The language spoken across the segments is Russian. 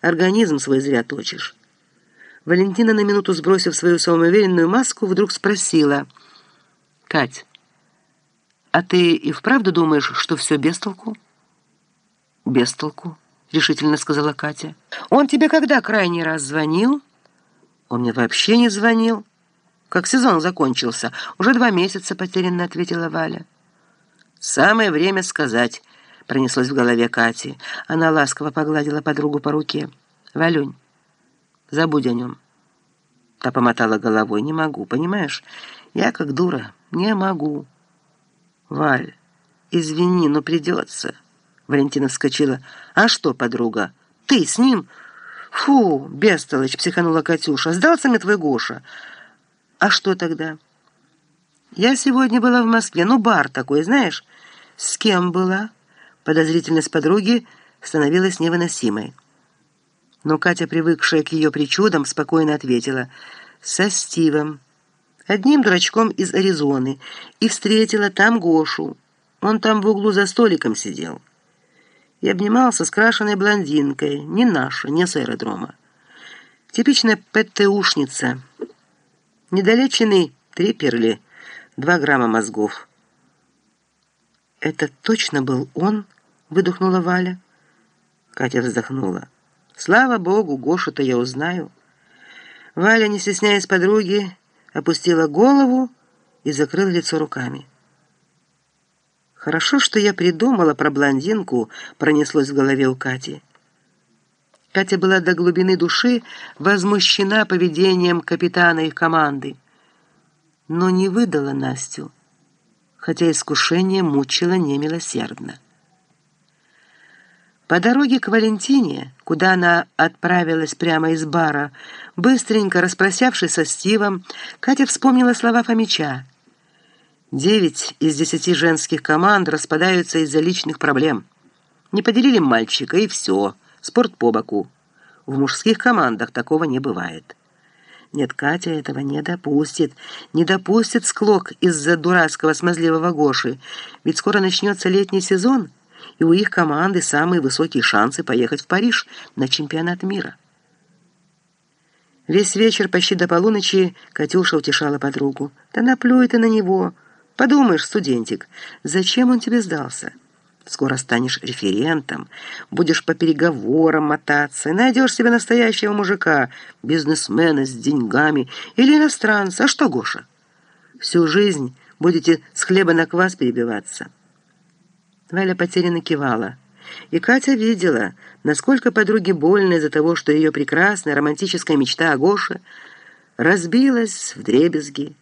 организм свой зря точишь. Валентина, на минуту сбросив свою самоуверенную маску, вдруг спросила. «Кать, а ты и вправду думаешь, что все без толку?» «Без толку», — решительно сказала Катя. «Он тебе когда крайний раз звонил?» «Он мне вообще не звонил. Как сезон закончился. Уже два месяца потерянно ответила Валя. «Самое время сказать», — пронеслось в голове Кати. Она ласково погладила подругу по руке. «Валюнь, забудь о нем». Та помотала головой. «Не могу, понимаешь? Я как дура. Не могу». «Валь, извини, но придется». Валентина вскочила. «А что, подруга? Ты с ним?» «Фу, бестолочь!» — психанула Катюша. «Сдался мне твой Гоша». «А что тогда?» «Я сегодня была в Москве. Ну, бар такой, знаешь?» «С кем была?» Подозрительность подруги становилась невыносимой. Но Катя, привыкшая к ее причудам, спокойно ответила «Со Стивом, одним дурачком из Аризоны, и встретила там Гошу. Он там в углу за столиком сидел» и обнимался с крашеной блондинкой, не наша, не с аэродрома. Типичная ПТУшница, недолеченный триперли, два грамма мозгов. «Это точно был он?» — выдохнула Валя. Катя вздохнула. «Слава богу, Гошу-то я узнаю». Валя, не стесняясь подруги, опустила голову и закрыла лицо руками. «Хорошо, что я придумала про блондинку», — пронеслось в голове у Кати. Катя была до глубины души возмущена поведением капитана их команды, но не выдала Настю, хотя искушение мучило немилосердно. По дороге к Валентине, куда она отправилась прямо из бара, быстренько распросявшись со Стивом, Катя вспомнила слова Фомича. «Девять из десяти женских команд распадаются из-за личных проблем. Не поделили мальчика, и все, спорт по боку. В мужских командах такого не бывает». Нет, Катя этого не допустит. Не допустит склок из-за дурацкого смазливого Гоши. Ведь скоро начнется летний сезон, и у их команды самые высокие шансы поехать в Париж на чемпионат мира. Весь вечер, почти до полуночи, Катюша утешала подругу. «Да наплюй ты на него! Подумаешь, студентик, зачем он тебе сдался?» Скоро станешь референтом, будешь по переговорам мотаться, найдешь себе настоящего мужика, бизнесмена с деньгами или иностранца. А что, Гоша? Всю жизнь будете с хлеба на квас перебиваться». Валя потерянно кивала. И Катя видела, насколько подруге больно из-за того, что ее прекрасная романтическая мечта о Гоше разбилась в дребезги.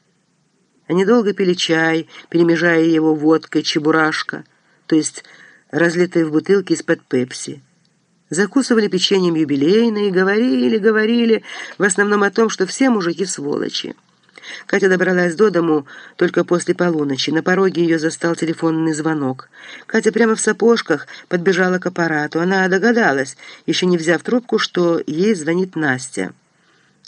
Они долго пили чай, перемежая его водкой чебурашка, то есть разлитой в бутылке из-под пепси. Закусывали печеньем юбилейное и говорили, говорили в основном о том, что все мужики сволочи. Катя добралась до дому только после полуночи. На пороге ее застал телефонный звонок. Катя прямо в сапожках подбежала к аппарату. Она догадалась, еще не взяв трубку, что ей звонит Настя.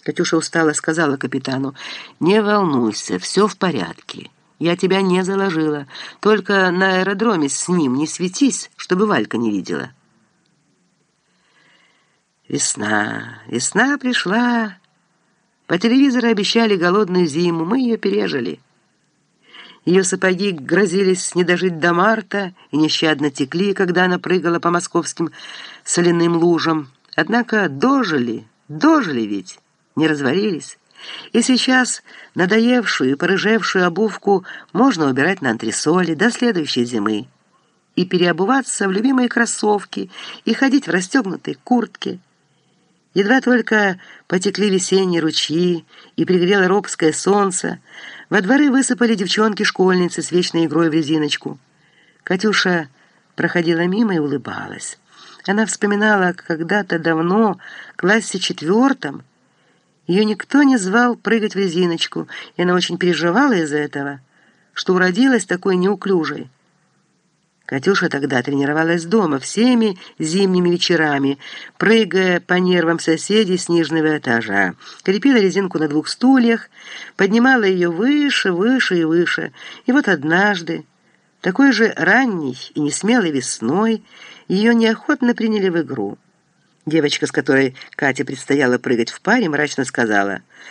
Катюша устала, сказала капитану, «Не волнуйся, все в порядке. Я тебя не заложила. Только на аэродроме с ним не светись, чтобы Валька не видела». Весна, весна пришла... По телевизору обещали голодную зиму, мы ее пережили. Ее сапоги грозились не дожить до марта и нещадно текли, когда она прыгала по московским соляным лужам. Однако дожили, дожили ведь, не развалились. И сейчас надоевшую и порыжевшую обувку можно убирать на антресоли до следующей зимы и переобуваться в любимые кроссовки и ходить в расстегнутой куртке. Едва только потекли весенние ручьи и пригрело робское солнце, во дворы высыпали девчонки-школьницы с вечной игрой в резиночку. Катюша проходила мимо и улыбалась. Она вспоминала когда-то давно, в классе четвертом, ее никто не звал прыгать в резиночку, и она очень переживала из-за этого, что уродилась такой неуклюжей. Катюша тогда тренировалась дома всеми зимними вечерами, прыгая по нервам соседей с нижнего этажа. Крепила резинку на двух стульях, поднимала ее выше, выше и выше. И вот однажды, такой же ранней и несмелой весной, ее неохотно приняли в игру. Девочка, с которой Кате предстояло прыгать в паре, мрачно сказала –